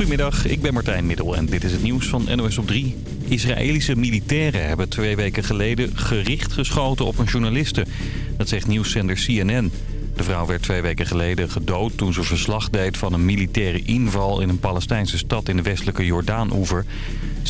Goedemiddag, ik ben Martijn Middel en dit is het nieuws van NOS op 3. Israëlische militairen hebben twee weken geleden gericht geschoten op een journaliste. Dat zegt nieuwszender CNN. De vrouw werd twee weken geleden gedood toen ze verslag deed van een militaire inval in een Palestijnse stad in de westelijke Jordaan-oever.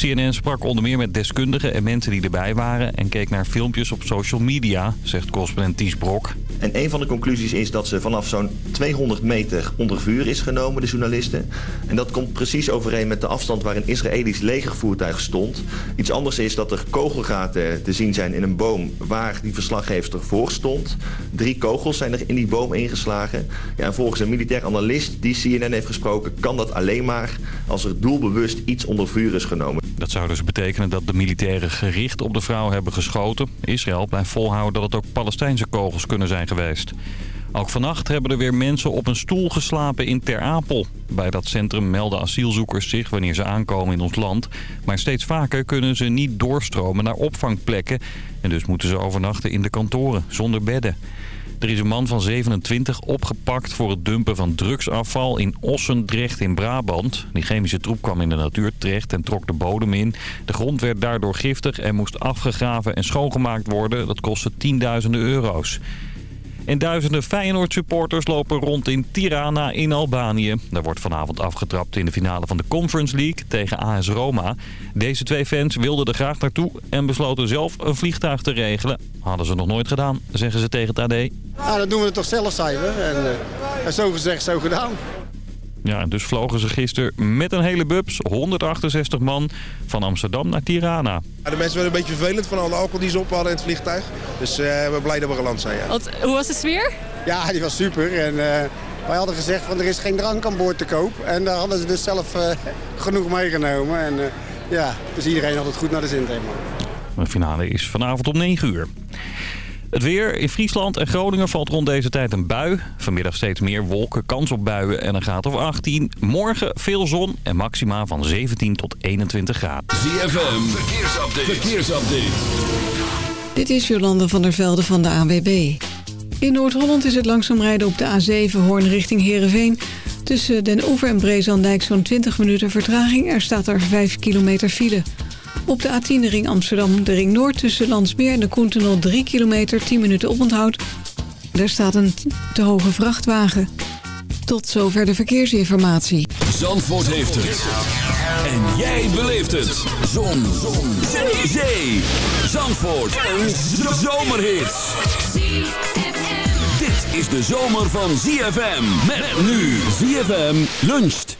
CNN sprak onder meer met deskundigen en mensen die erbij waren... en keek naar filmpjes op social media, zegt correspondent Ties Brok. En een van de conclusies is dat ze vanaf zo'n 200 meter onder vuur is genomen, de journalisten. En dat komt precies overeen met de afstand waar een Israëlisch legervoertuig stond. Iets anders is dat er kogelgaten te zien zijn in een boom waar die verslaggever voor stond. Drie kogels zijn er in die boom ingeslagen. Ja, en volgens een militair analist die CNN heeft gesproken... kan dat alleen maar als er doelbewust iets onder vuur is genomen. Dat zou dus betekenen dat de militairen gericht op de vrouw hebben geschoten. Israël blijft volhouden dat het ook Palestijnse kogels kunnen zijn geweest. Ook vannacht hebben er weer mensen op een stoel geslapen in Ter Apel. Bij dat centrum melden asielzoekers zich wanneer ze aankomen in ons land. Maar steeds vaker kunnen ze niet doorstromen naar opvangplekken. En dus moeten ze overnachten in de kantoren, zonder bedden. Er is een man van 27 opgepakt voor het dumpen van drugsafval in Ossendrecht in Brabant. Die chemische troep kwam in de natuur terecht en trok de bodem in. De grond werd daardoor giftig en moest afgegraven en schoongemaakt worden. Dat kostte tienduizenden euro's. En duizenden Feyenoord-supporters lopen rond in Tirana in Albanië. Daar wordt vanavond afgetrapt in de finale van de Conference League tegen AS Roma. Deze twee fans wilden er graag naartoe en besloten zelf een vliegtuig te regelen. Hadden ze nog nooit gedaan, zeggen ze tegen het AD. Ja, dat doen we toch zelf, zijn we. En, uh, en zo gezegd, zo gedaan. Ja, dus vlogen ze gisteren met een hele bubs, 168 man, van Amsterdam naar Tirana. Ja, de mensen werden een beetje vervelend van alle alcohol die ze op hadden in het vliegtuig. Dus uh, we zijn blij dat we geland zijn, ja. Wat, hoe was de sfeer? Ja, die was super. En, uh, wij hadden gezegd van er is geen drank aan boord te koop. En daar hadden ze dus zelf uh, genoeg meegenomen. En ja, dus iedereen had het goed naar de zin helemaal. De finale is vanavond om 9 uur. Het weer. In Friesland en Groningen valt rond deze tijd een bui. Vanmiddag steeds meer wolken, kans op buien en een graad of 18. Morgen veel zon en maxima van 17 tot 21 graden. ZFM, verkeersupdate. verkeersupdate. Dit is Jolande van der Velde van de ANWB. In Noord-Holland is het langzaam rijden op de A7 Hoorn richting Heerenveen. Tussen Den Oever en Brezandijk zo'n 20 minuten vertraging. Er staat er 5 kilometer file. Op de A10 de ring Amsterdam, de ring Noord tussen Landsmeer en de Koentunnel 3 kilometer, 10 minuten oponthoud. Daar staat een te hoge vrachtwagen. Tot zover de verkeersinformatie. Zandvoort heeft het. En jij beleeft het. Zon. Zon. Zee. Zee. Zandvoort. Een zomerhit. Dit is de zomer van ZFM. Met nu ZFM luncht.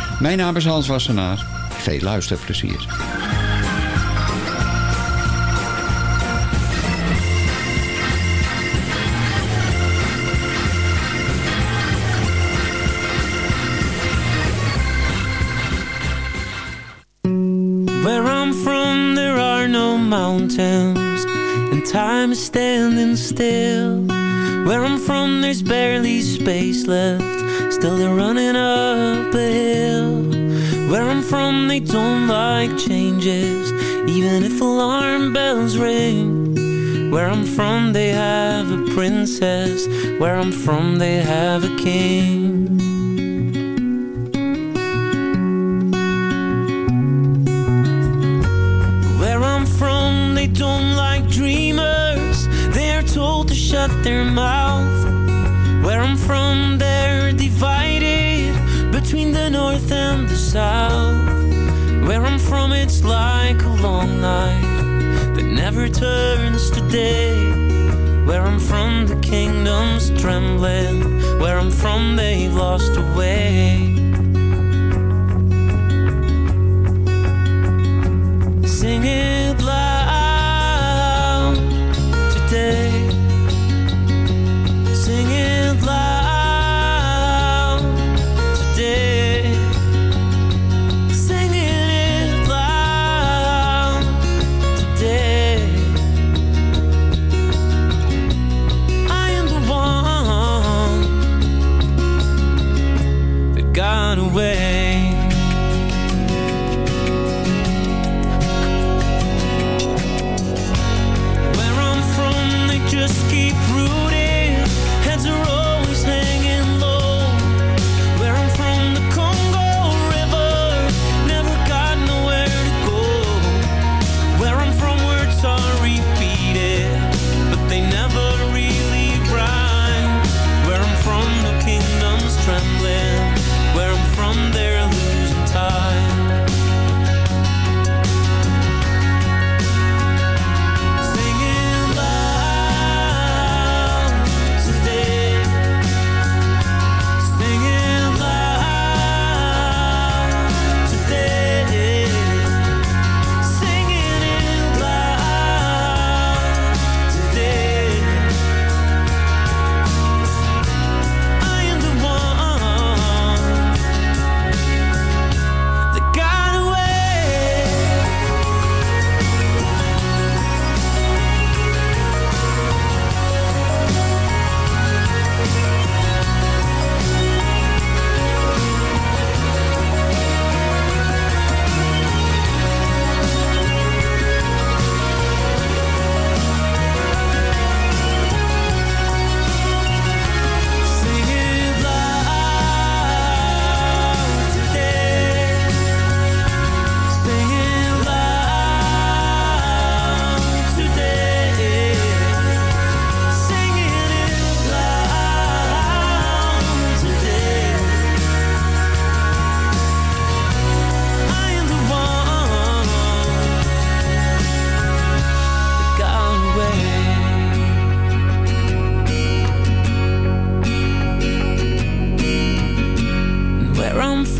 mijn naam is Hans Wassenaar. Veel luisterplezier. Where I'm from there are no mountains And time is standing still Where I'm from there's barely space left Still they're running up a hill Where I'm from they don't like changes. Even if alarm bells ring Where I'm from they have a princess Where I'm from they have a king south Where I'm from it's like a long night That never turns to day. Where I'm from the kingdom's trembling Where I'm from they've lost a way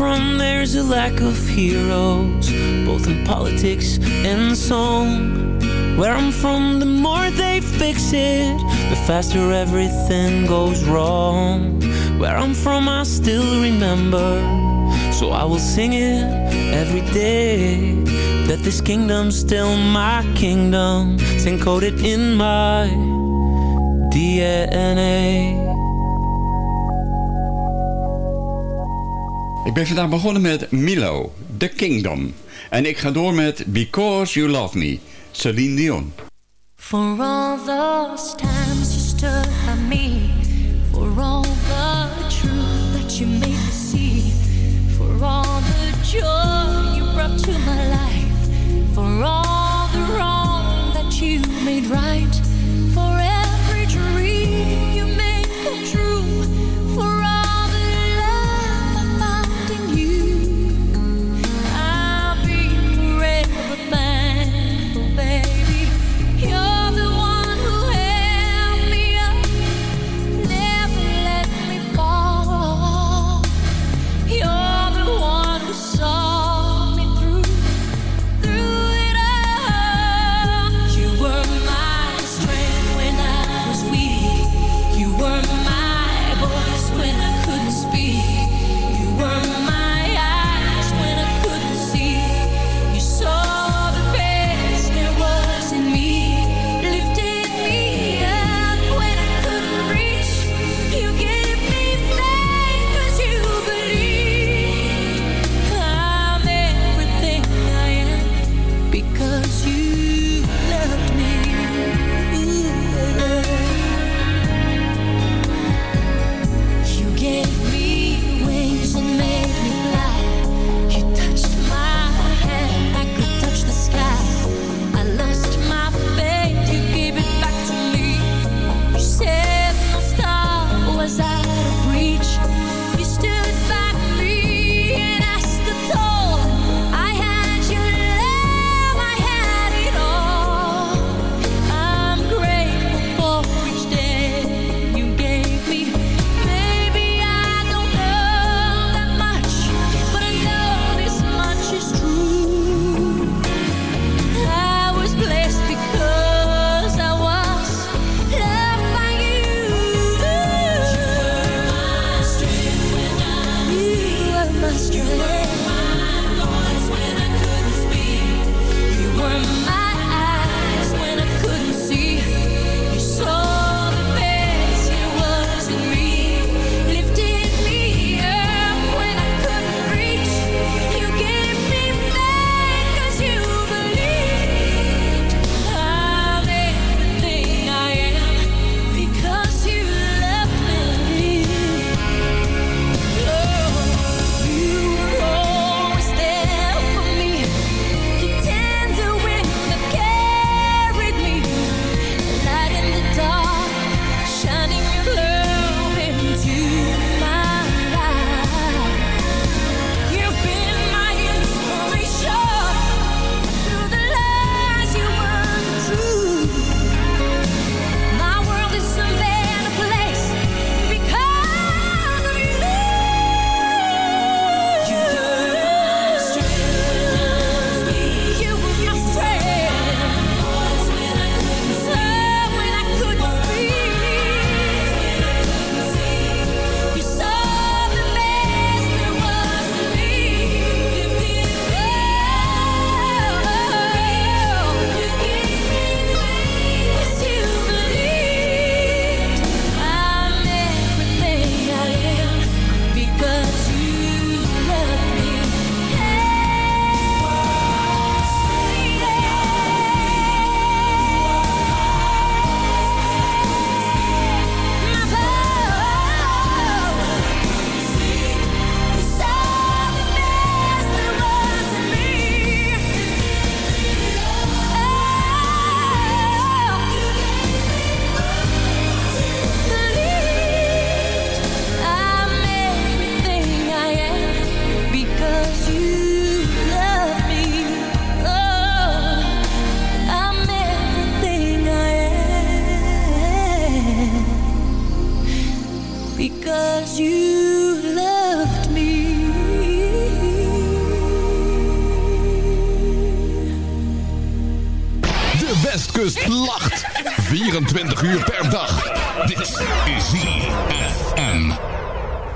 from there's a lack of heroes, both in politics and song. Where I'm from, the more they fix it, the faster everything goes wrong. Where I'm from, I still remember, so I will sing it every day. That this kingdom's still my kingdom, it's encoded in my DNA. Ik ben vandaag begonnen met Milo, The Kingdom. En ik ga door met Because You Love Me, Celine Dion. For all those times you stood by me For all the truth that you made me see For all the joy you brought to my life For all the wrong that you made right Forever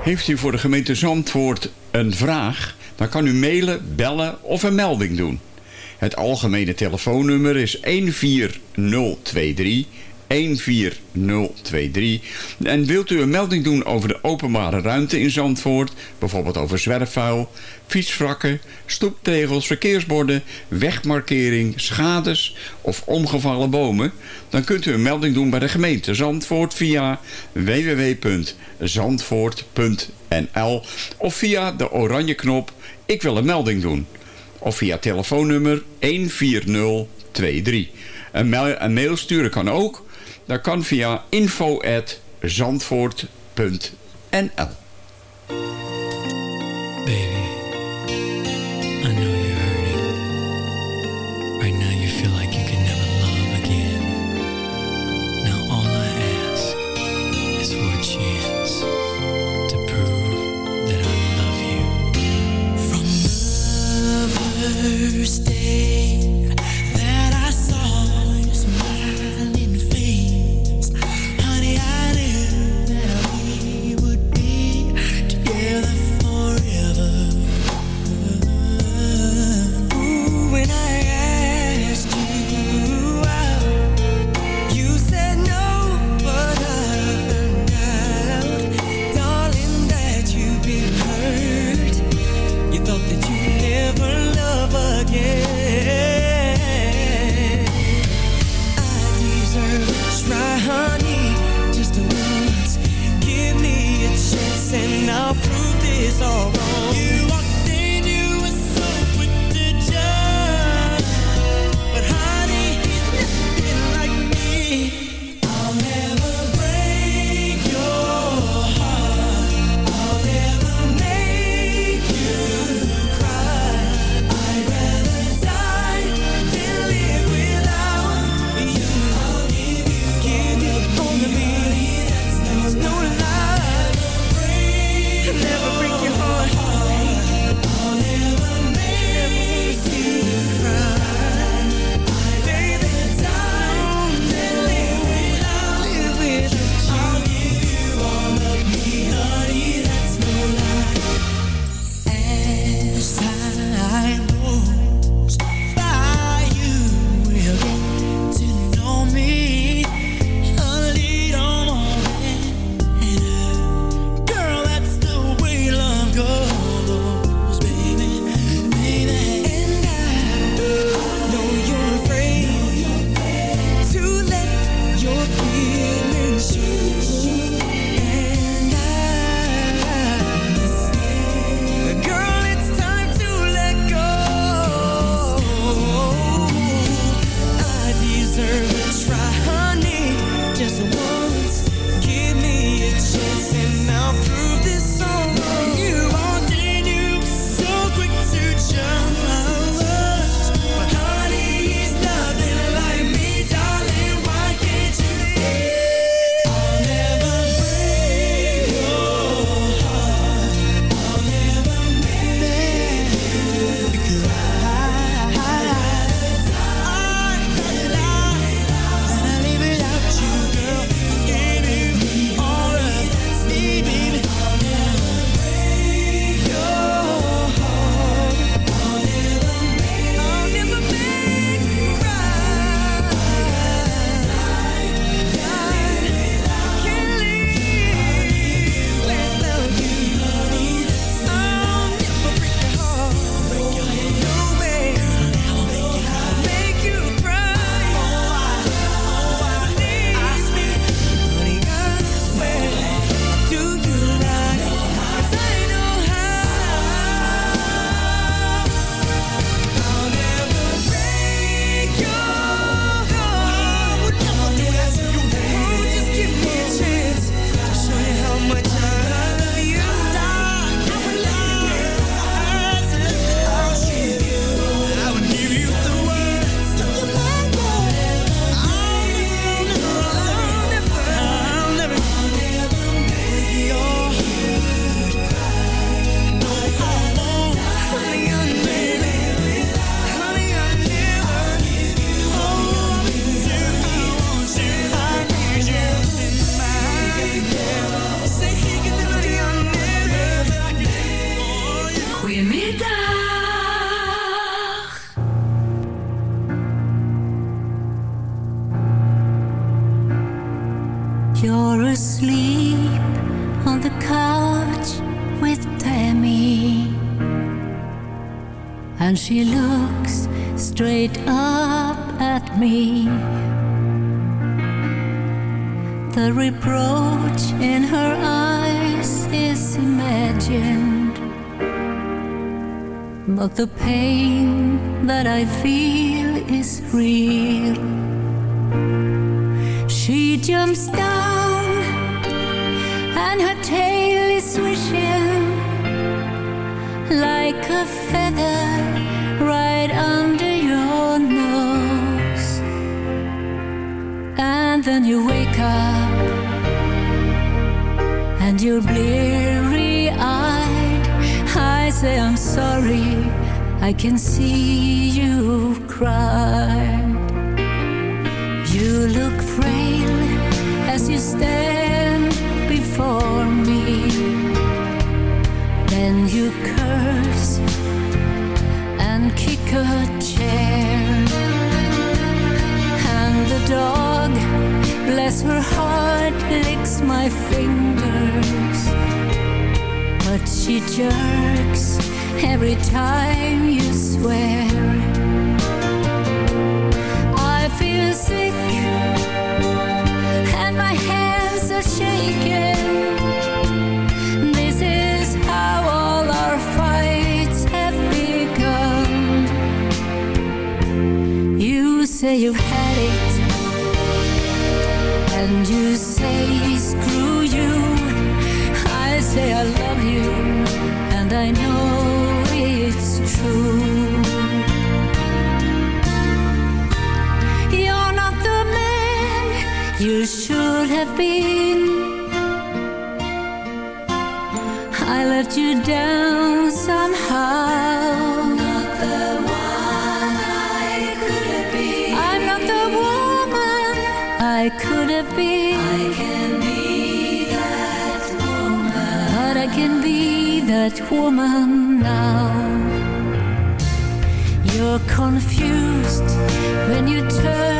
Heeft u voor de gemeente Zandvoort een vraag? Dan kan u mailen, bellen of een melding doen. Het algemene telefoonnummer is 14023 14023. En wilt u een melding doen over de openbare ruimte in Zandvoort, bijvoorbeeld over zwerfvuil, fietswrakken, stoeptegels, verkeersborden, wegmarkering, schades of omgevallen bomen, dan kunt u een melding doen bij de gemeente Zandvoort via www.zandvoort.nl of via de oranje knop Ik wil een melding doen of via telefoonnummer 14023. Een een mail sturen kan ook dat kan via info.zandvoort.nl Baby, I I feel is real. She jumps down and her tail is swishing like a feather right under your nose. And then you wake up and you're bleary eyed. I say, I'm sorry, I can see you cry. You look frail as you stand before me. Then you curse and kick a chair. And the dog, bless her heart, licks my fingers. But she jerks every time you swear. I feel sick and my hands are shaking. This is how all our fights have. You say you've been. I let you down somehow. I'm not the woman I could have been. I can be that woman. But I can be that woman now. You're confused when you turn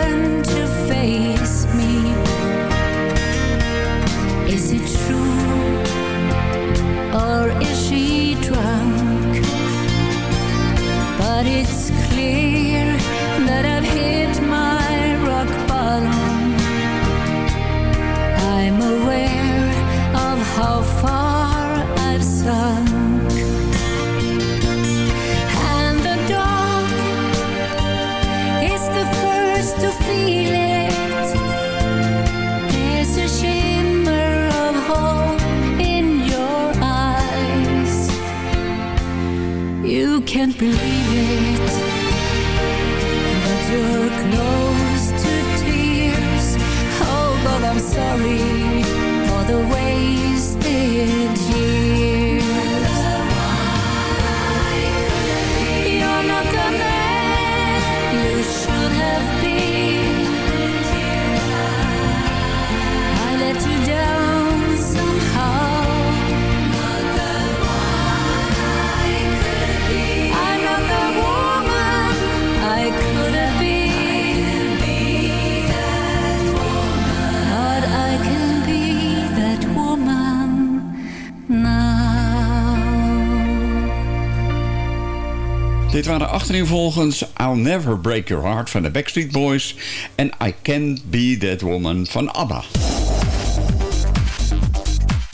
achtereenvolgens I'll Never Break Your Heart van de Backstreet Boys... en I Can't Be That Woman van ABBA.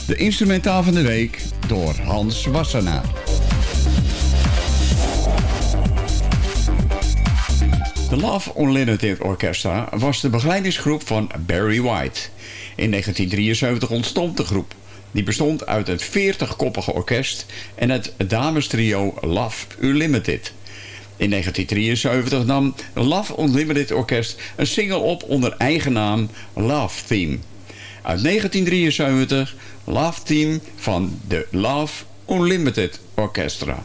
De instrumentaal van de week door Hans Wassenaar. De Love Unlimited Orchestra was de begeleidingsgroep van Barry White. In 1973 ontstond de groep. Die bestond uit het 40-koppige orkest en het damestrio Love Unlimited. In 1973 nam Love Unlimited Orkest een single op onder eigen naam Love Theme. Uit 1973 Love Theme van de Love Unlimited Orchestra.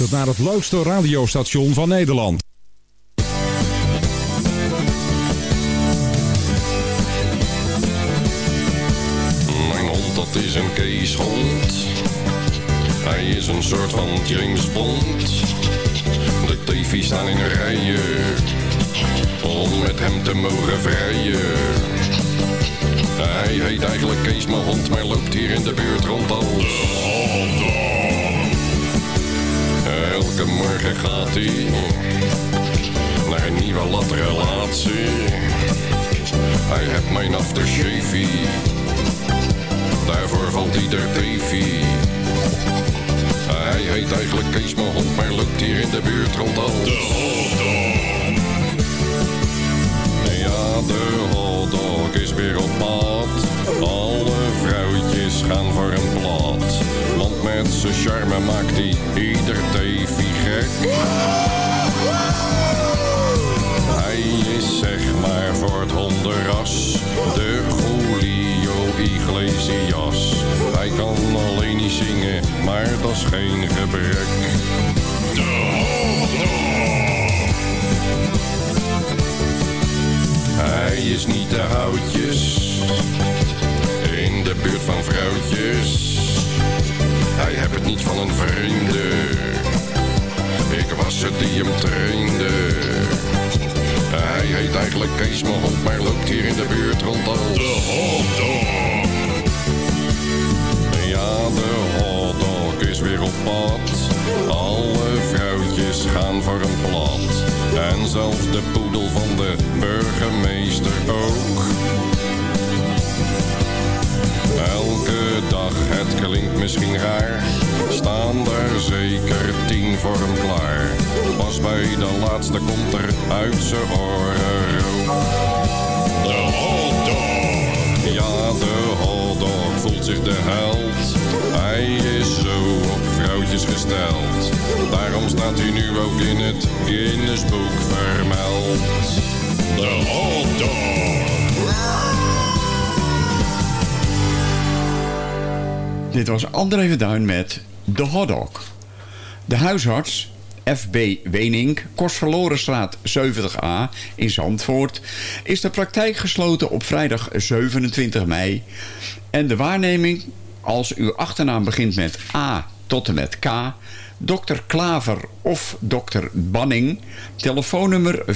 U luistert naar het leukste radiostation van Nederland. Mijn hond, dat is een keeshond. Hij is een soort van James Bond. De tevies staan in rijen. Om met hem te mogen vrijen. Hij heet eigenlijk Kees, mijn hond, maar loopt hier in de buurt rond als... Elke morgen gaat hij naar een nieuwe latrelatie. Hij heeft mijn aftershave. Daarvoor valt hij der TV. Hij heet eigenlijk Kees, mijn hond, maar loopt hier in de buurt rond als... Ja, de hotdog is weer op pad. Alle vrouwtjes gaan voor een blad. Met zijn charme maakt hij ieder teefie gek. Hij is zeg maar voor het hondenras. De Julio Iglesias. Hij kan alleen niet zingen, maar dat is geen gebrek. Hij is niet de houtjes in de buurt van vrouwtjes. Hebt het niet van een vreemde. Ik was het die hem trainde. Hij heet eigenlijk Kees hond, maar loopt hier in de buurt rond als... De hotdog. Ja, de hotdog is weer op pad. Alle vrouwtjes gaan voor een plat. En zelfs de poedel van de burgemeester ook. Elke dag, het klinkt misschien raar, staan er zeker tien voor hem klaar. Pas bij de laatste komt er uit zijn oren. De hotdog! Ja, de hotdog voelt zich de held. Hij is zo op vrouwtjes gesteld. Daarom staat hij nu ook in het Guinnessboek vermeld. De hotdog! Dit was André Verduin met De Hotdog. De huisarts, FB Wenink, Kostverlorenstraat 70A in Zandvoort... is de praktijk gesloten op vrijdag 27 mei. En de waarneming, als uw achternaam begint met A tot en met K... Dr. Klaver of Dr. Banning, telefoonnummer 5712058.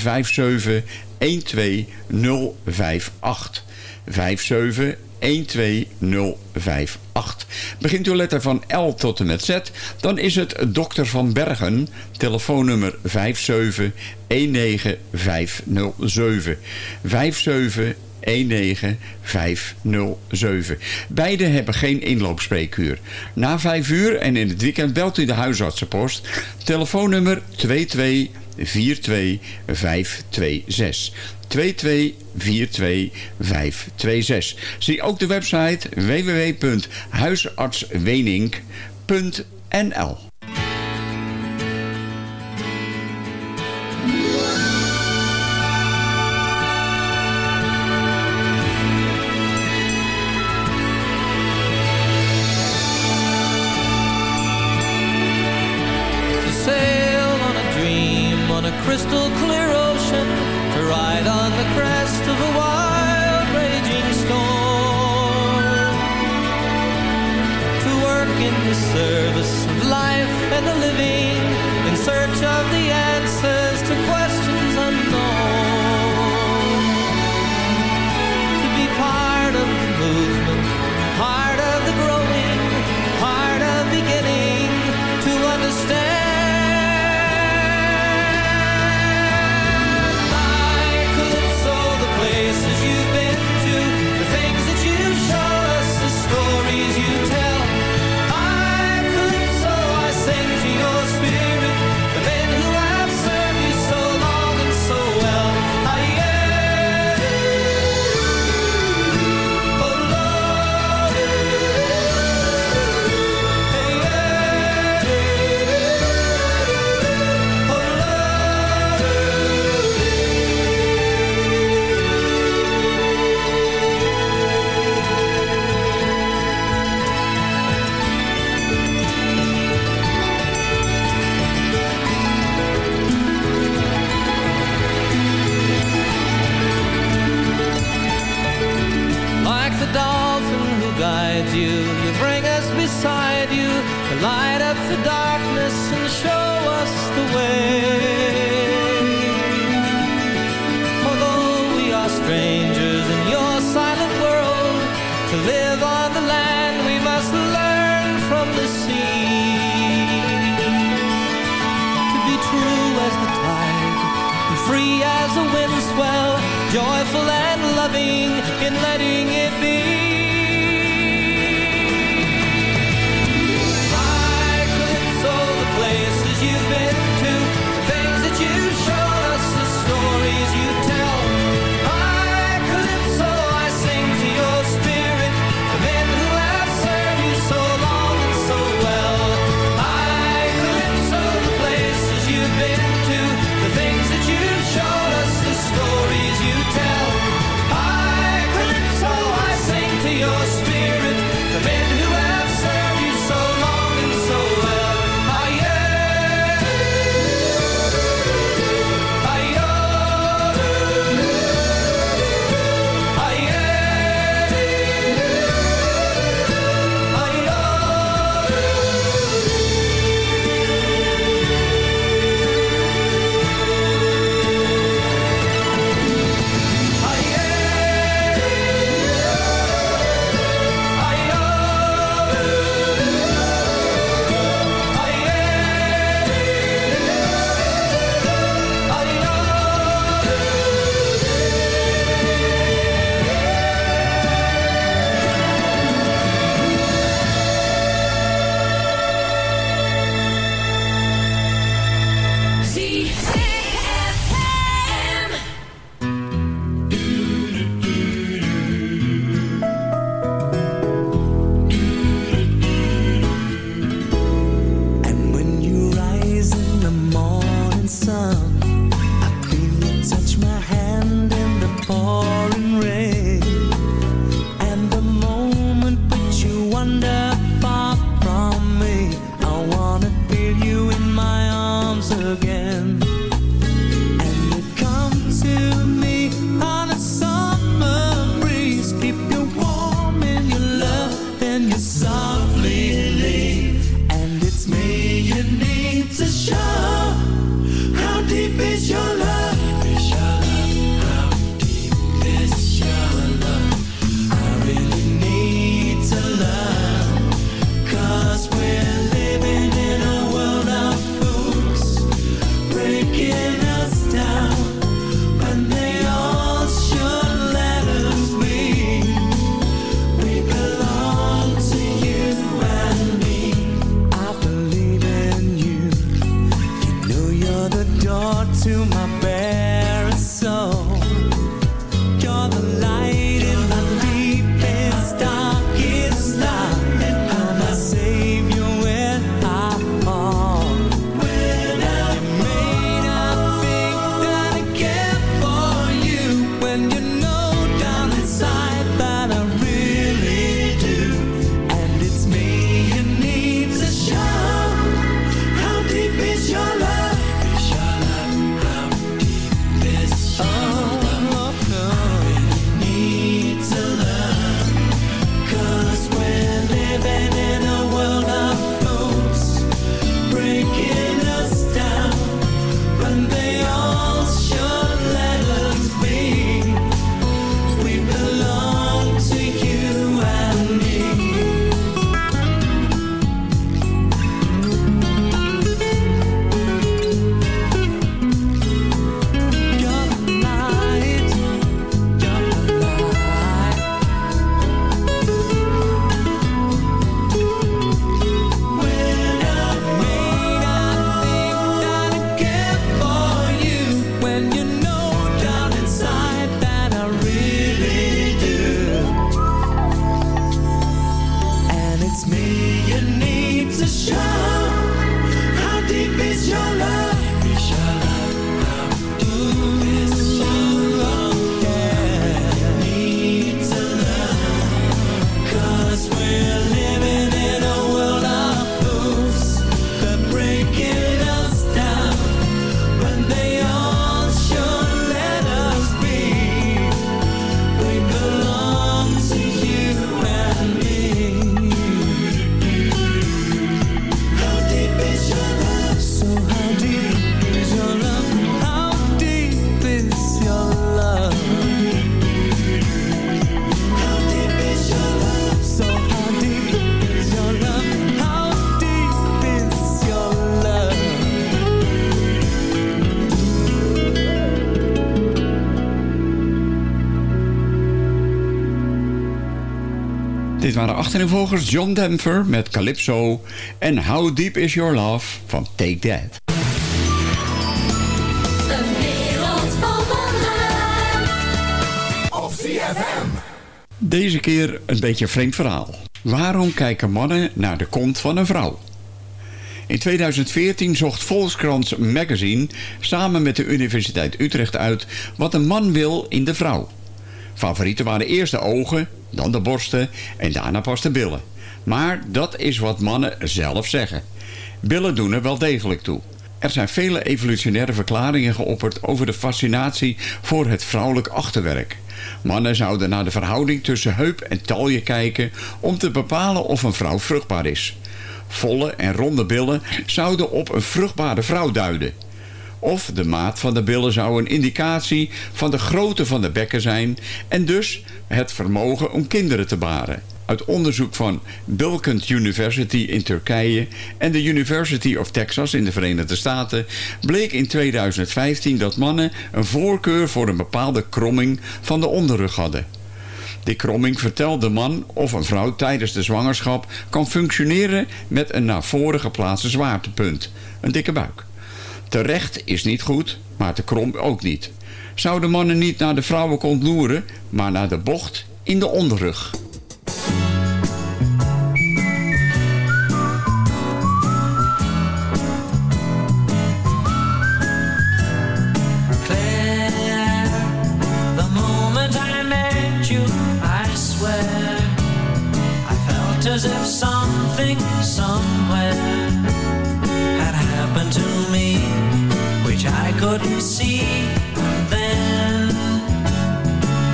57 120058. Begint uw letter van L tot en met Z, dan is het Dr. van Bergen, telefoonnummer 5719507. 57 19507. Beide hebben geen inloopspreekuur. Na 5 uur en in het weekend belt u de huisartsenpost. Telefoonnummer 2242526. 2242526. Zie ook de website www.huisartswenink.nl the living, in search of the answers in letting it need to show. Achtereenvolgers John Denver met Calypso en How Deep Is Your Love van Take That. Een wereld van wonderen. Op CFM. Deze keer een beetje een vreemd verhaal. Waarom kijken mannen naar de kont van een vrouw? In 2014 zocht Volkskrant Magazine samen met de Universiteit Utrecht uit wat een man wil in de vrouw. Favorieten waren eerst de ogen, dan de borsten en daarna pas de billen. Maar dat is wat mannen zelf zeggen. Billen doen er wel degelijk toe. Er zijn vele evolutionaire verklaringen geopperd over de fascinatie voor het vrouwelijk achterwerk. Mannen zouden naar de verhouding tussen heup en talje kijken om te bepalen of een vrouw vruchtbaar is. Volle en ronde billen zouden op een vruchtbare vrouw duiden. Of de maat van de billen zou een indicatie van de grootte van de bekken zijn... en dus het vermogen om kinderen te baren. Uit onderzoek van Bilkent University in Turkije en de University of Texas in de Verenigde Staten... bleek in 2015 dat mannen een voorkeur voor een bepaalde kromming van de onderrug hadden. Die kromming vertelt de man of een vrouw tijdens de zwangerschap kan functioneren met een naar voren geplaatste zwaartepunt, een dikke buik. Terecht is niet goed, maar te krom ook niet. Zouden mannen niet naar de vrouwenkont loeren, maar naar de bocht in de onderrug? Couldn't see then.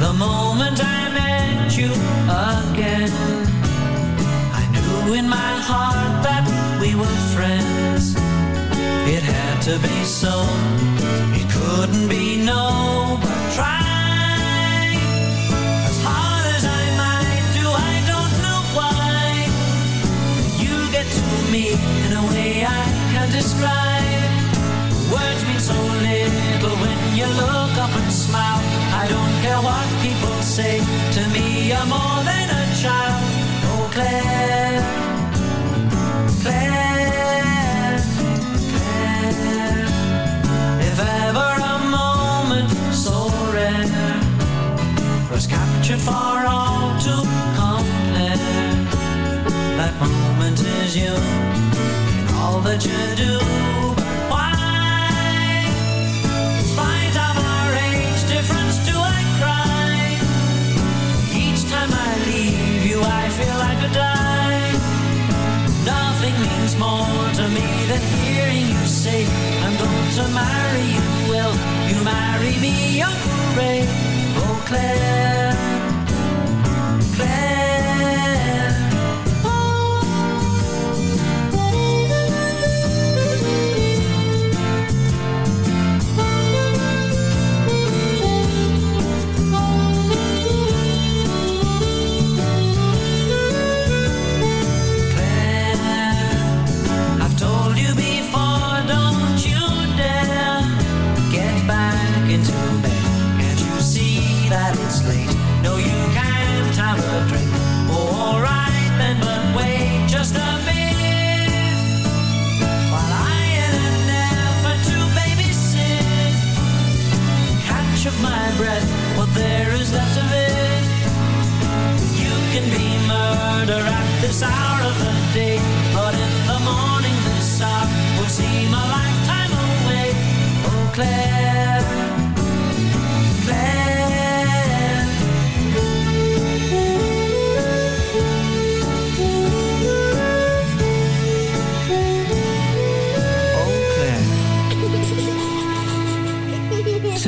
The moment I met you again, I knew in my heart that we were friends. It had to be so. It couldn't be no, but try. As hard as I might do, I don't know why. You get to me in a way I can't describe. Words mean so little when you look up and smile. I don't care what people say. To me, you're more than a child. Oh, Claire, Claire, Claire. If ever a moment so rare was captured for all to compare, that moment is you in all that you do. To hearing you say I'm going to marry you. Will you marry me? Oh, Claire, Claire. Breath, what there is left of it. You can be murder at this hour of the day, but in the morning this hour will seem a lifetime away. Oh, Claire.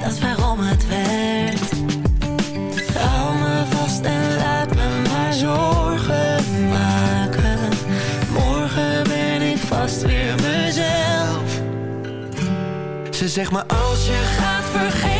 dat waarom het werkt. Hou me vast en laat me maar zorgen maken. Morgen ben ik vast weer mezelf. Ze zegt me als je gaat vergeten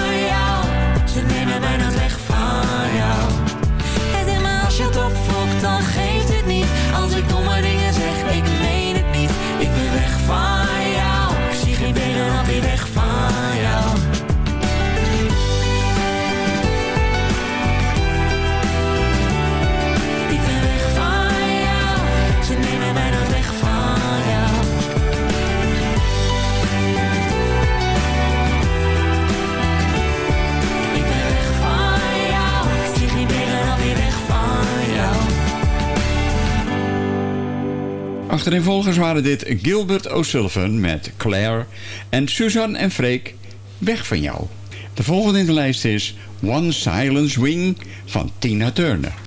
Achtereenvolgens waren dit Gilbert O'Sullivan met Claire en Suzanne en Freek Weg van jou. De volgende in de lijst is One Silence Wing van Tina Turner.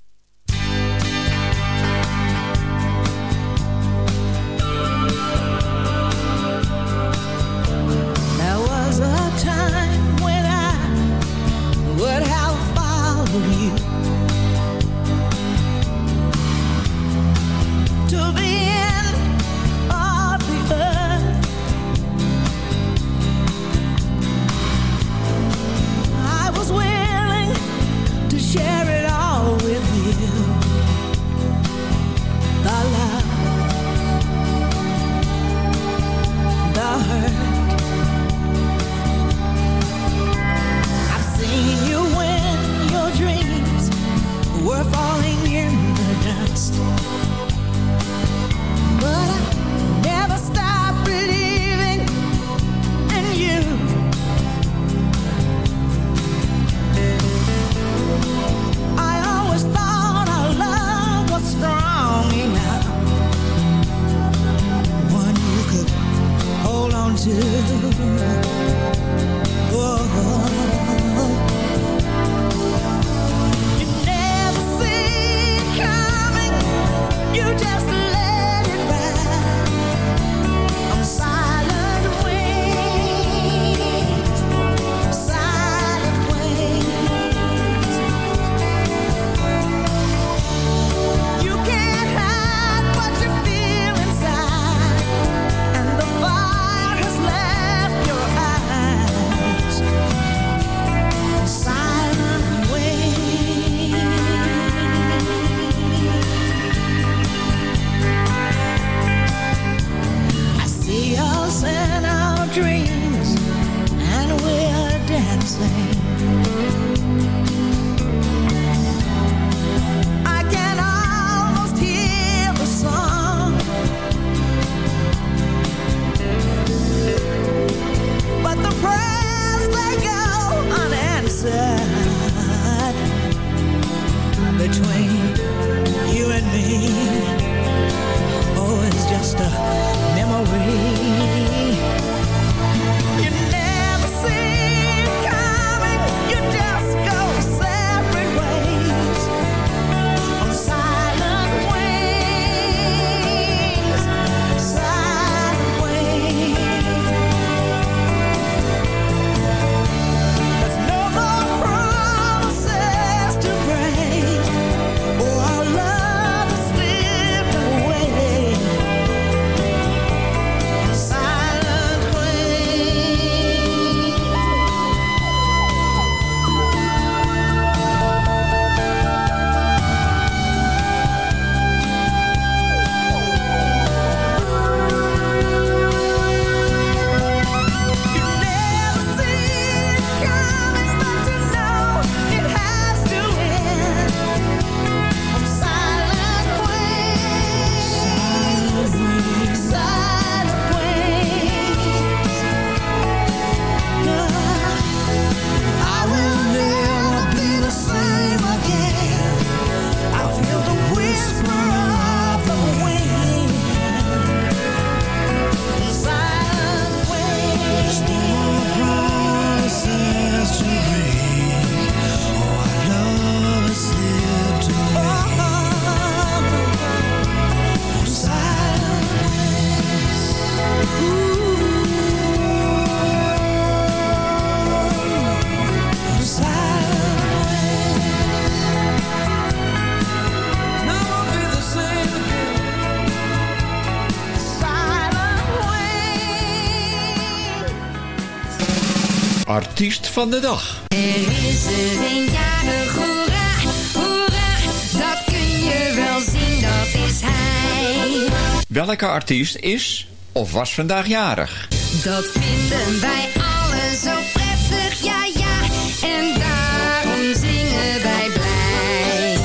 Van de dag. Er is er een jarig, hoera, hoera, dat kun je wel zien, dat is hij. Welke artiest is of was vandaag jarig? Dat vinden wij allen zo prettig, ja ja, en daarom zingen wij blij.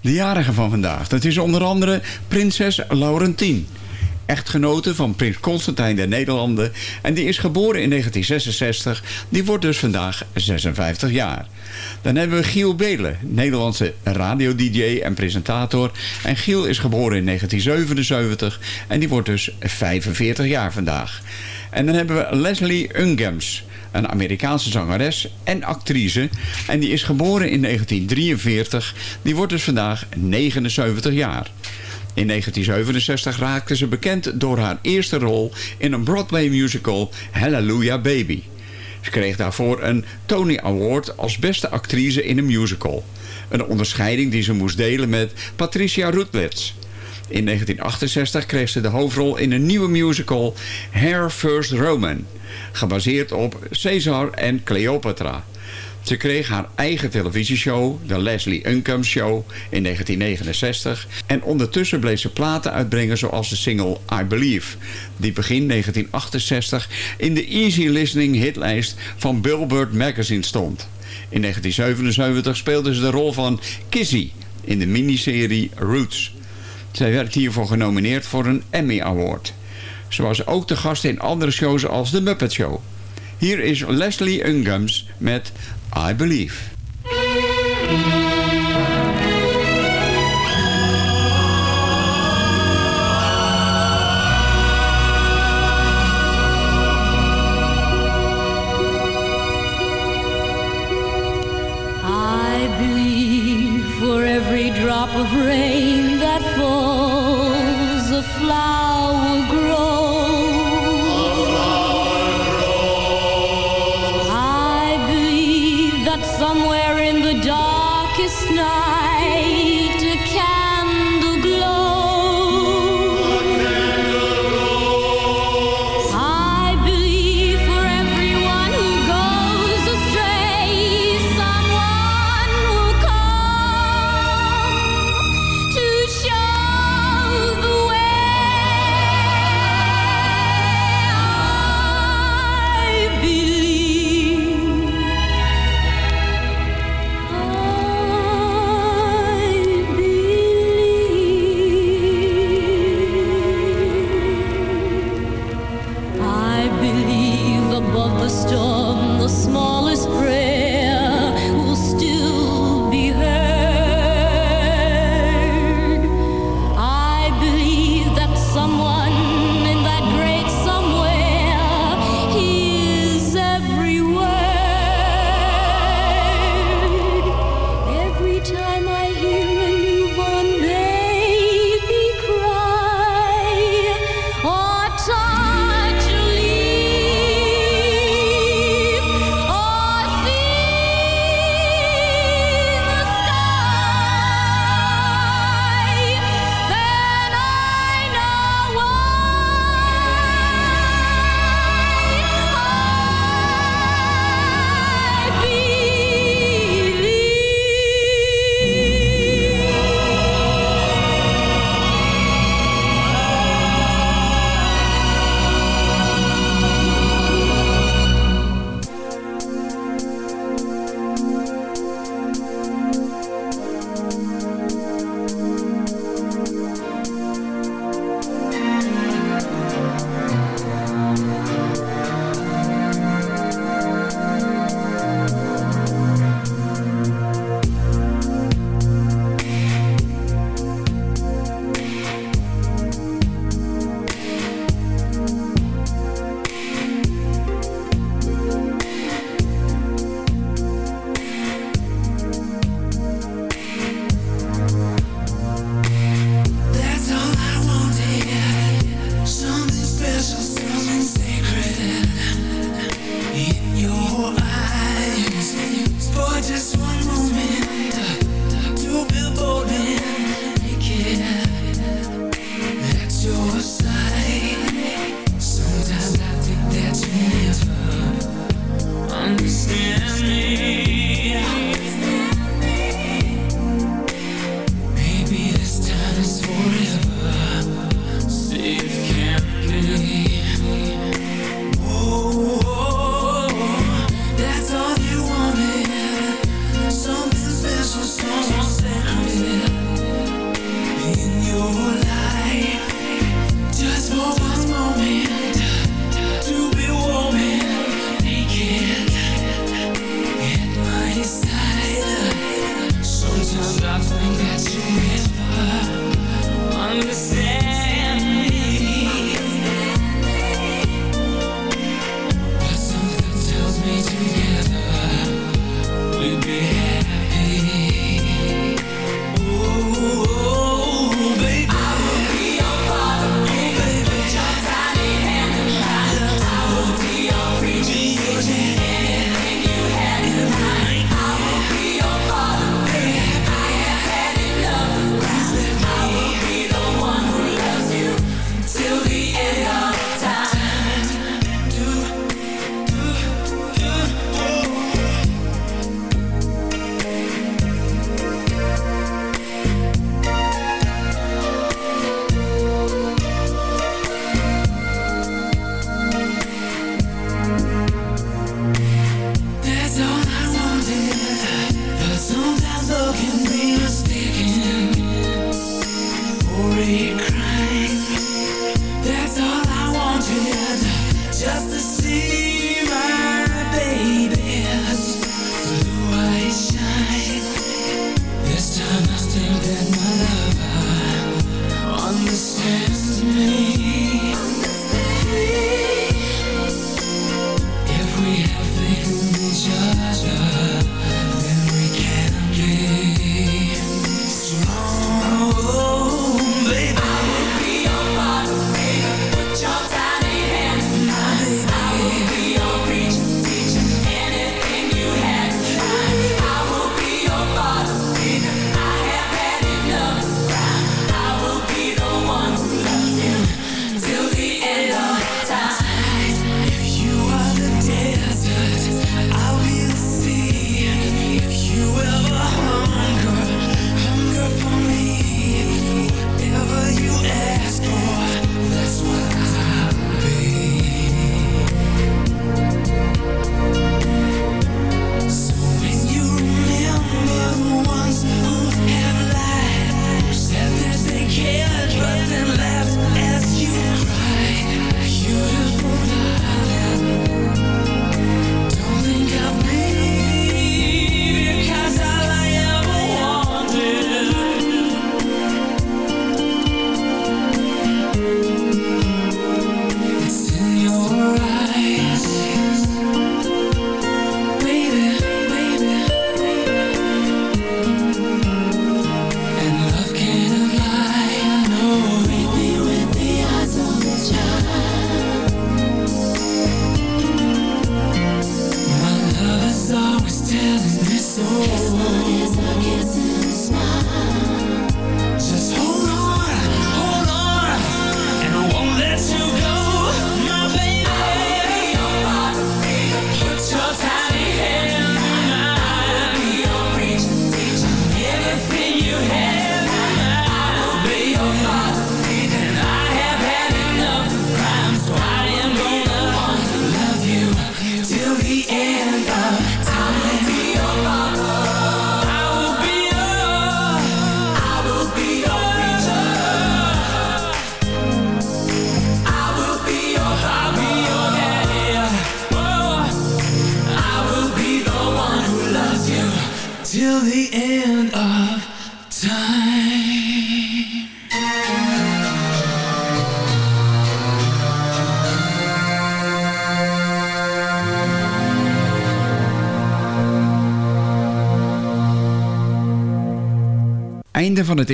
De jarige van vandaag, dat is onder andere prinses Laurentien. Echtgenote van prins Constantijn der Nederlanden. En die is geboren in 1966. Die wordt dus vandaag 56 jaar. Dan hebben we Giel Belen, Nederlandse radio-dj en presentator. En Giel is geboren in 1977 en die wordt dus 45 jaar vandaag. En dan hebben we Leslie Ungems, een Amerikaanse zangeres en actrice. En die is geboren in 1943. Die wordt dus vandaag 79 jaar. In 1967 raakte ze bekend door haar eerste rol in een Broadway musical Hallelujah Baby. Ze kreeg daarvoor een Tony Award als beste actrice in een musical. Een onderscheiding die ze moest delen met Patricia Routledge. In 1968 kreeg ze de hoofdrol in een nieuwe musical Her First Roman, gebaseerd op Caesar en Cleopatra. Ze kreeg haar eigen televisieshow, de Leslie Uncombe Show, in 1969. En ondertussen bleef ze platen uitbrengen zoals de single I Believe, die begin 1968 in de Easy Listening hitlijst van Billboard Magazine stond. In 1977 speelde ze de rol van Kizzy in de miniserie Roots. Zij werd hiervoor genomineerd voor een Emmy Award. Ze was ook te gast in andere shows als The Muppet Show. Hier is Leslie Ungums met I Believe. I believe for every drop of rain crying That's all I wanted Just a soul. This one kiss and a smile.